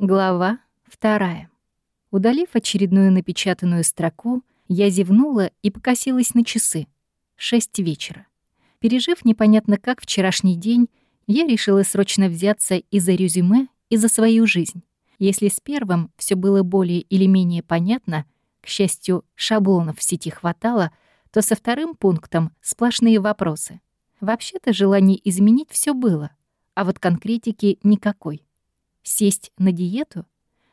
Глава вторая. Удалив очередную напечатанную строку, я зевнула и покосилась на часы. Шесть вечера. Пережив непонятно как вчерашний день, я решила срочно взяться и за резюме, и за свою жизнь. Если с первым все было более или менее понятно, к счастью, шаблонов в сети хватало, то со вторым пунктом сплошные вопросы. Вообще-то желание изменить все было, а вот конкретики никакой. Сесть на диету?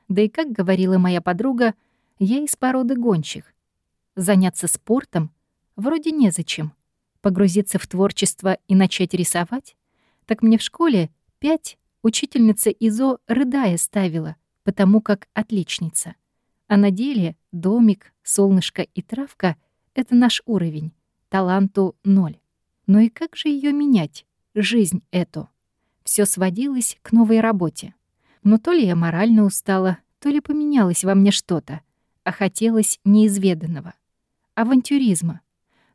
Да и, как говорила моя подруга, я из породы гонщих. Заняться спортом? Вроде незачем. Погрузиться в творчество и начать рисовать? Так мне в школе пять учительница ИЗО рыдая ставила, потому как отличница. А на деле домик, солнышко и травка — это наш уровень, таланту — ноль. Но и как же ее менять, жизнь эту? Все сводилось к новой работе. Но то ли я морально устала, то ли поменялось во мне что-то, а хотелось неизведанного. Авантюризма.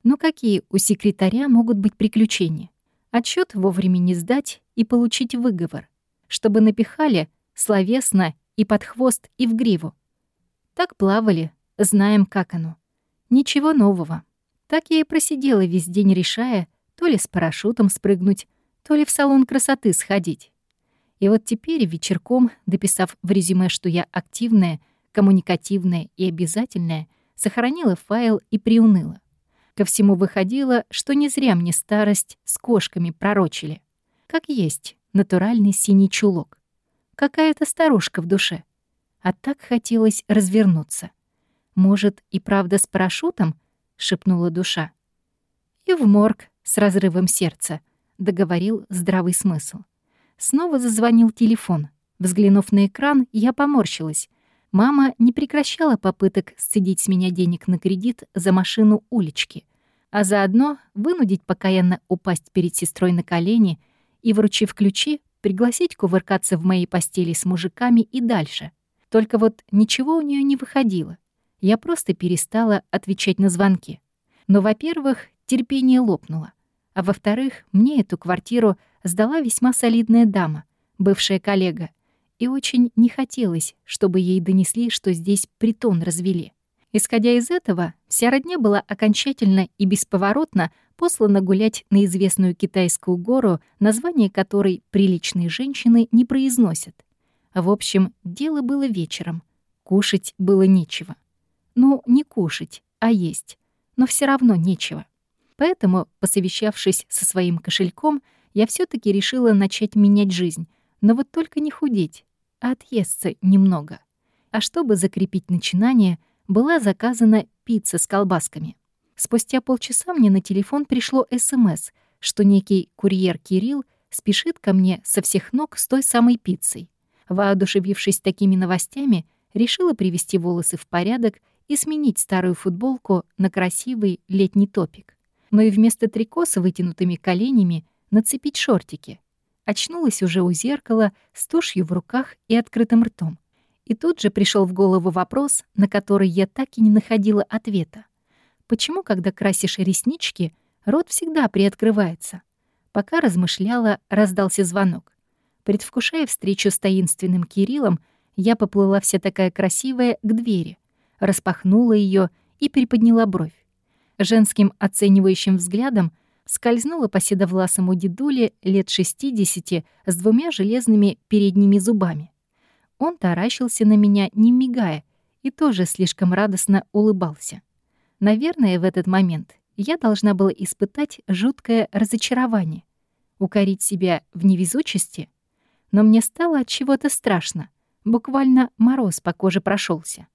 Ну какие у секретаря могут быть приключения? Отчет вовремя не сдать и получить выговор. Чтобы напихали словесно и под хвост, и в гриву. Так плавали, знаем, как оно. Ничего нового. Так я и просидела весь день, решая, то ли с парашютом спрыгнуть, то ли в салон красоты сходить. И вот теперь вечерком, дописав в резюме, что я активная, коммуникативная и обязательная, сохранила файл и приуныла. Ко всему выходило, что не зря мне старость с кошками пророчили. Как есть натуральный синий чулок. Какая-то старушка в душе. А так хотелось развернуться. «Может, и правда с парашютом?» — шепнула душа. «И в морг с разрывом сердца», — договорил здравый смысл. Снова зазвонил телефон. Взглянув на экран, я поморщилась. Мама не прекращала попыток сцедить с меня денег на кредит за машину улички, а заодно вынудить покаянно упасть перед сестрой на колени и, вручив ключи, пригласить кувыркаться в моей постели с мужиками и дальше. Только вот ничего у нее не выходило. Я просто перестала отвечать на звонки. Но, во-первых, терпение лопнуло. А во-вторых, мне эту квартиру сдала весьма солидная дама, бывшая коллега, и очень не хотелось, чтобы ей донесли, что здесь притон развели. Исходя из этого, вся родня была окончательно и бесповоротно послана гулять на известную китайскую гору, название которой приличные женщины не произносят. В общем, дело было вечером. Кушать было нечего. Ну, не кушать, а есть. Но все равно нечего. Поэтому, посовещавшись со своим кошельком, я все таки решила начать менять жизнь, но вот только не худеть, а отъесться немного. А чтобы закрепить начинание, была заказана пицца с колбасками. Спустя полчаса мне на телефон пришло СМС, что некий курьер Кирилл спешит ко мне со всех ног с той самой пиццей. Воодушевившись такими новостями, решила привести волосы в порядок и сменить старую футболку на красивый летний топик но и вместо трико с вытянутыми коленями нацепить шортики. Очнулась уже у зеркала с тушью в руках и открытым ртом. И тут же пришел в голову вопрос, на который я так и не находила ответа. Почему, когда красишь реснички, рот всегда приоткрывается? Пока размышляла, раздался звонок. Предвкушая встречу с таинственным Кириллом, я поплыла вся такая красивая к двери, распахнула ее и приподняла бровь женским оценивающим взглядом скользнула по седовласому дедуле лет 60 с двумя железными передними зубами. Он таращился на меня, не мигая, и тоже слишком радостно улыбался. Наверное, в этот момент я должна была испытать жуткое разочарование, укорить себя в невезучести, но мне стало от чего-то страшно, буквально мороз по коже прошелся.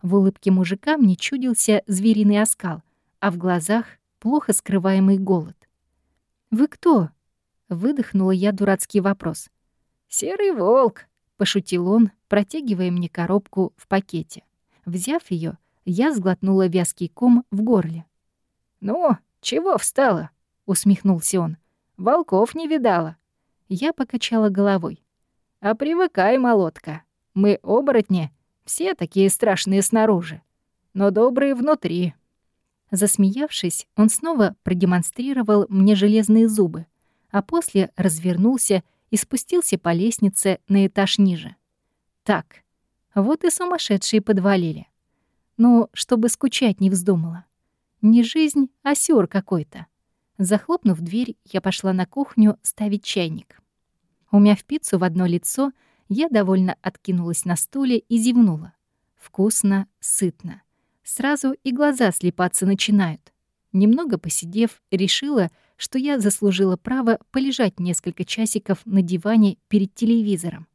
В улыбке мужика мне чудился звериный оскал — а в глазах плохо скрываемый голод. «Вы кто?» — выдохнула я дурацкий вопрос. «Серый волк», — пошутил он, протягивая мне коробку в пакете. Взяв ее, я сглотнула вязкий ком в горле. «Ну, чего встала?» — усмехнулся он. «Волков не видала». Я покачала головой. «А привыкай, молотка. Мы оборотни, все такие страшные снаружи, но добрые внутри». Засмеявшись, он снова продемонстрировал мне железные зубы, а после развернулся и спустился по лестнице на этаж ниже. Так, вот и сумасшедшие подвалили. Ну, чтобы скучать не вздумала. Не жизнь, а сюр какой-то. Захлопнув дверь, я пошла на кухню ставить чайник. Умяв пиццу в одно лицо, я довольно откинулась на стуле и зевнула. Вкусно, сытно. Сразу и глаза слепаться начинают. Немного посидев, решила, что я заслужила право полежать несколько часиков на диване перед телевизором.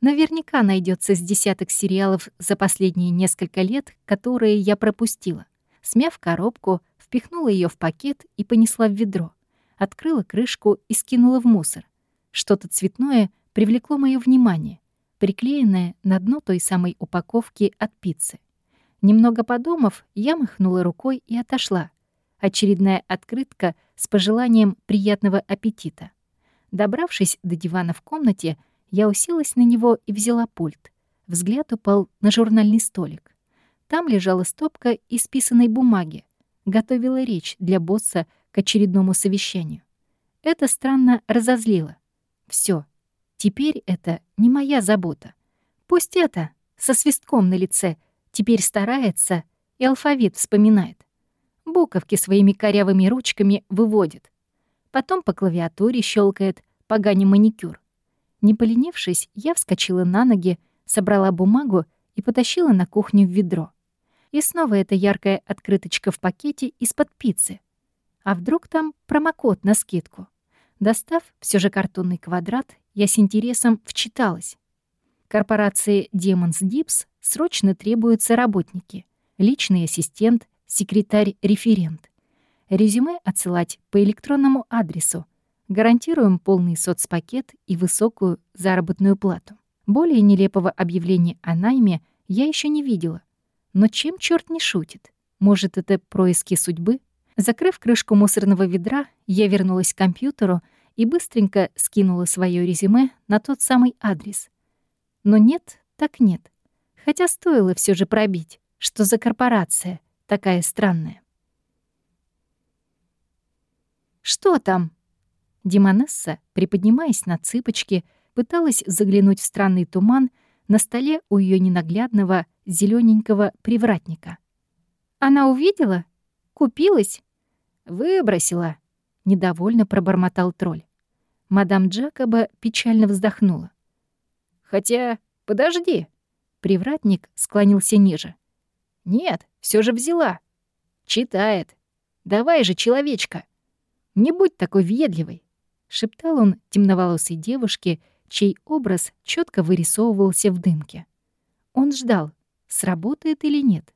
Наверняка найдется с десяток сериалов за последние несколько лет, которые я пропустила. Смяв коробку, впихнула ее в пакет и понесла в ведро. Открыла крышку и скинула в мусор. Что-то цветное привлекло мое внимание, приклеенное на дно той самой упаковки от пиццы. Немного подумав, я махнула рукой и отошла. Очередная открытка с пожеланием приятного аппетита. Добравшись до дивана в комнате, я уселась на него и взяла пульт. Взгляд упал на журнальный столик. Там лежала стопка исписанной бумаги. Готовила речь для босса к очередному совещанию. Это странно разозлило. Все, теперь это не моя забота. Пусть это, со свистком на лице, теперь старается и алфавит вспоминает. Буковки своими корявыми ручками выводит. Потом по клавиатуре щелкает поганим маникюр. Не поленившись, я вскочила на ноги, собрала бумагу и потащила на кухню в ведро. И снова эта яркая открыточка в пакете из-под пиццы. А вдруг там промокод на скидку? Достав все же картонный квадрат, я с интересом вчиталась. Корпорации Demons Dips срочно требуются работники, личный ассистент, секретарь-референт. Резюме отсылать по электронному адресу Гарантируем полный соцпакет и высокую заработную плату. Более нелепого объявления о найме я еще не видела. Но чем черт не шутит? Может, это происки судьбы? Закрыв крышку мусорного ведра, я вернулась к компьютеру и быстренько скинула свое резюме на тот самый адрес. Но нет, так нет. Хотя стоило все же пробить, что за корпорация такая странная. «Что там?» Демонесса, приподнимаясь на цыпочки, пыталась заглянуть в странный туман на столе у ее ненаглядного зелененького привратника. «Она увидела? Купилась?» «Выбросила», — недовольно пробормотал тролль. Мадам Джакоба печально вздохнула. «Хотя, подожди». Привратник склонился ниже. «Нет, все же взяла. Читает. Давай же, человечка. Не будь такой въедливой шептал он темноволосой девушке, чей образ четко вырисовывался в дымке. Он ждал, сработает или нет.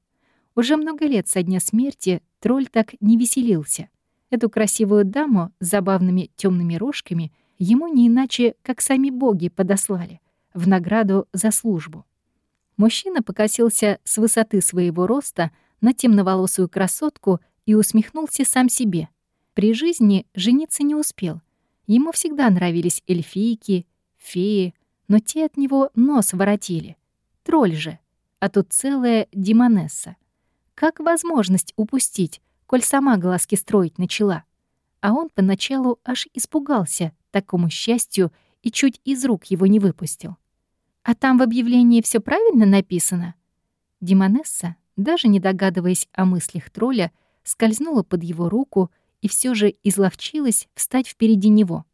Уже много лет со дня смерти тролль так не веселился. Эту красивую даму с забавными темными рожками ему не иначе, как сами боги подослали, в награду за службу. Мужчина покосился с высоты своего роста на темноволосую красотку и усмехнулся сам себе. При жизни жениться не успел, Ему всегда нравились эльфийки, феи, но те от него нос воротили. Тролль же, а тут целая демонесса. Как возможность упустить, коль сама глазки строить начала? А он поначалу аж испугался такому счастью и чуть из рук его не выпустил. А там в объявлении все правильно написано? Демонесса, даже не догадываясь о мыслях тролля, скользнула под его руку и все же изловчилась встать впереди него.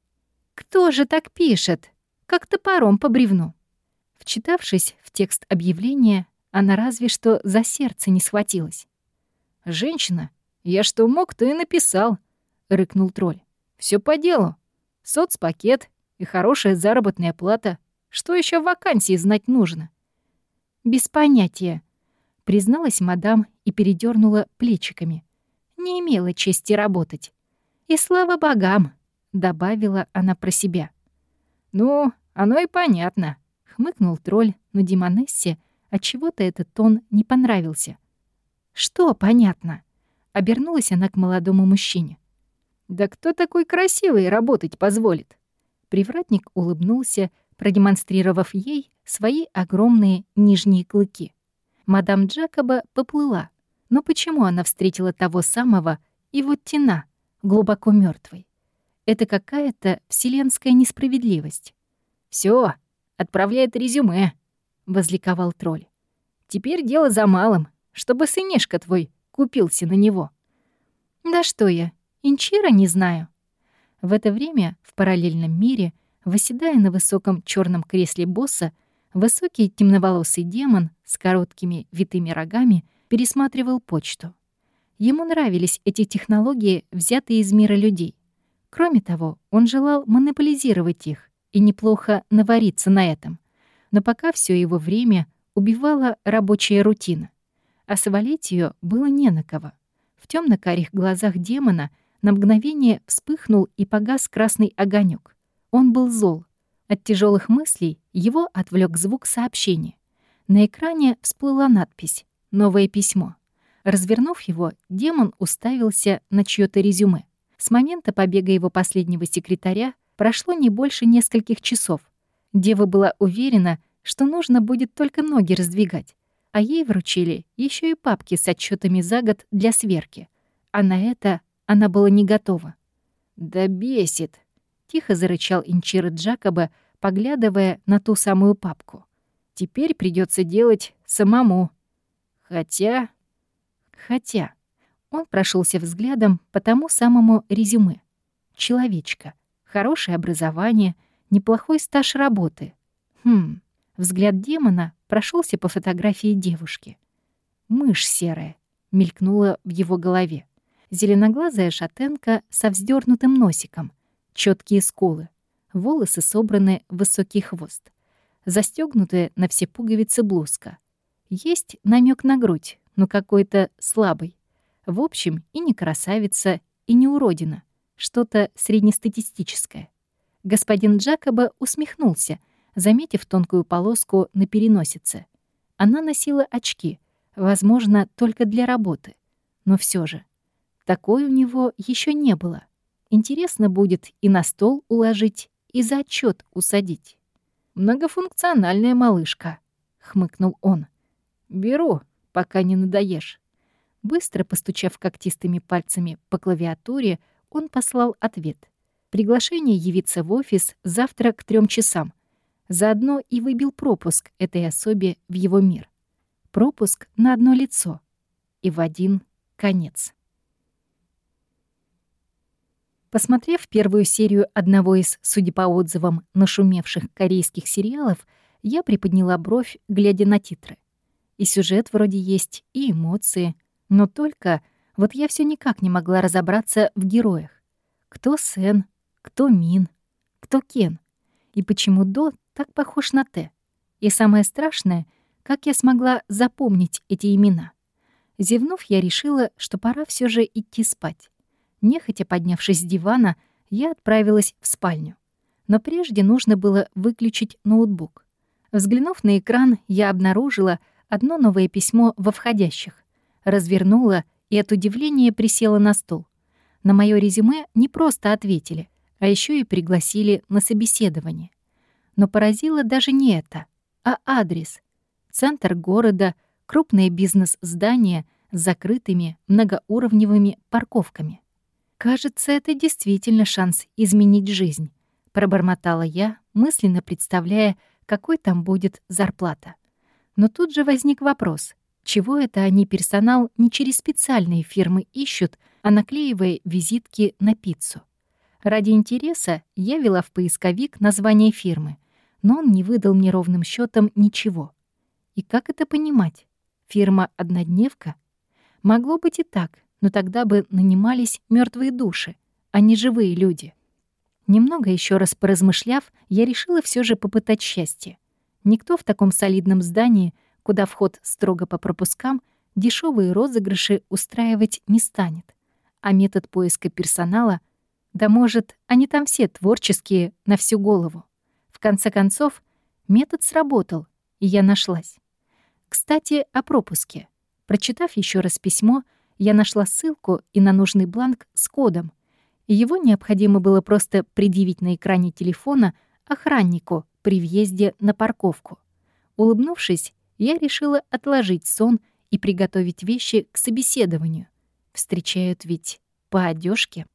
«Кто же так пишет? Как топором по бревну?» Вчитавшись в текст объявления, она разве что за сердце не схватилась. «Женщина, я что мог, то и написал», — рыкнул тролль. Все по делу. Соцпакет и хорошая заработная плата. Что еще в вакансии знать нужно?» «Без понятия», — призналась мадам и передернула плечиками не имела чести работать. И слава богам, добавила она про себя. Ну, оно и понятно, хмыкнул тролль, но Димонессе отчего-то этот тон не понравился. Что понятно? Обернулась она к молодому мужчине. Да кто такой красивый работать позволит? Привратник улыбнулся, продемонстрировав ей свои огромные нижние клыки. Мадам Джакоба поплыла, но почему она встретила того самого, и вот тена, глубоко мертвой? Это какая-то вселенская несправедливость. Все, отправляет резюме. — возликовал тролль. «Теперь дело за малым, чтобы сынишка твой купился на него». «Да что я, Инчира не знаю». В это время в параллельном мире, восседая на высоком черном кресле босса, высокий темноволосый демон с короткими витыми рогами пересматривал почту. Ему нравились эти технологии, взятые из мира людей. Кроме того, он желал монополизировать их и неплохо навариться на этом. Но пока все его время убивала рабочая рутина. А свалить ее было не на кого. В темно карих глазах демона на мгновение вспыхнул и погас красный огонек. Он был зол. От тяжелых мыслей его отвлек звук сообщения. На экране всплыла надпись «Новое письмо». Развернув его, демон уставился на чьё то резюме. С момента побега его последнего секретаря прошло не больше нескольких часов. Дева была уверена, что нужно будет только ноги раздвигать, а ей вручили еще и папки с отчетами за год для сверки. А на это она была не готова. «Да бесит!» — тихо зарычал Инчира Джакоба, поглядывая на ту самую папку. «Теперь придется делать самому. Хотя Хотя он прошелся взглядом по тому самому резюме. Человечка. Хорошее образование, неплохой стаж работы. Хм, взгляд демона прошелся по фотографии девушки. «Мышь серая», — мелькнула в его голове. Зеленоглазая шатенка со вздернутым носиком, четкие скулы, волосы собраны в высокий хвост, застегнутая на все пуговицы блузка. Есть намек на грудь, но какой-то слабый. В общем, и не красавица, и не уродина. Что-то среднестатистическое. Господин Джакоба усмехнулся, заметив тонкую полоску на переносице. Она носила очки, возможно, только для работы. Но все же, такой у него еще не было. Интересно будет и на стол уложить, и за отчет усадить. «Многофункциональная малышка», — хмыкнул он. «Беру», пока не надоешь». Быстро постучав когтистыми пальцами по клавиатуре, он послал ответ. Приглашение явиться в офис завтра к трем часам. Заодно и выбил пропуск этой особе в его мир. Пропуск на одно лицо. И в один конец. Посмотрев первую серию одного из, судя по отзывам, нашумевших корейских сериалов, я приподняла бровь, глядя на титры. И сюжет вроде есть, и эмоции. Но только вот я все никак не могла разобраться в героях. Кто Сен, кто Мин, кто Кен. И почему До так похож на Т. И самое страшное, как я смогла запомнить эти имена. Зевнув, я решила, что пора все же идти спать. Нехотя поднявшись с дивана, я отправилась в спальню. Но прежде нужно было выключить ноутбук. Взглянув на экран, я обнаружила, одно новое письмо во входящих. Развернула и от удивления присела на стол. На мое резюме не просто ответили, а еще и пригласили на собеседование. Но поразило даже не это, а адрес. Центр города, крупное бизнес-здание с закрытыми многоуровневыми парковками. «Кажется, это действительно шанс изменить жизнь», — пробормотала я, мысленно представляя, какой там будет зарплата. Но тут же возник вопрос, чего это они персонал не через специальные фирмы ищут, а наклеивая визитки на пиццу? Ради интереса я вела в поисковик название фирмы, но он не выдал мне ровным счетом ничего. И как это понимать? Фирма-однодневка? Могло быть и так, но тогда бы нанимались мертвые души, а не живые люди. Немного еще раз поразмышляв, я решила все же попытать счастье. Никто в таком солидном здании, куда вход строго по пропускам, дешевые розыгрыши устраивать не станет. А метод поиска персонала, да может, они там все творческие на всю голову. В конце концов, метод сработал, и я нашлась. Кстати, о пропуске. Прочитав еще раз письмо, я нашла ссылку и на нужный бланк с кодом. Его необходимо было просто предъявить на экране телефона охраннику, при въезде на парковку. Улыбнувшись, я решила отложить сон и приготовить вещи к собеседованию. Встречают ведь по одежке.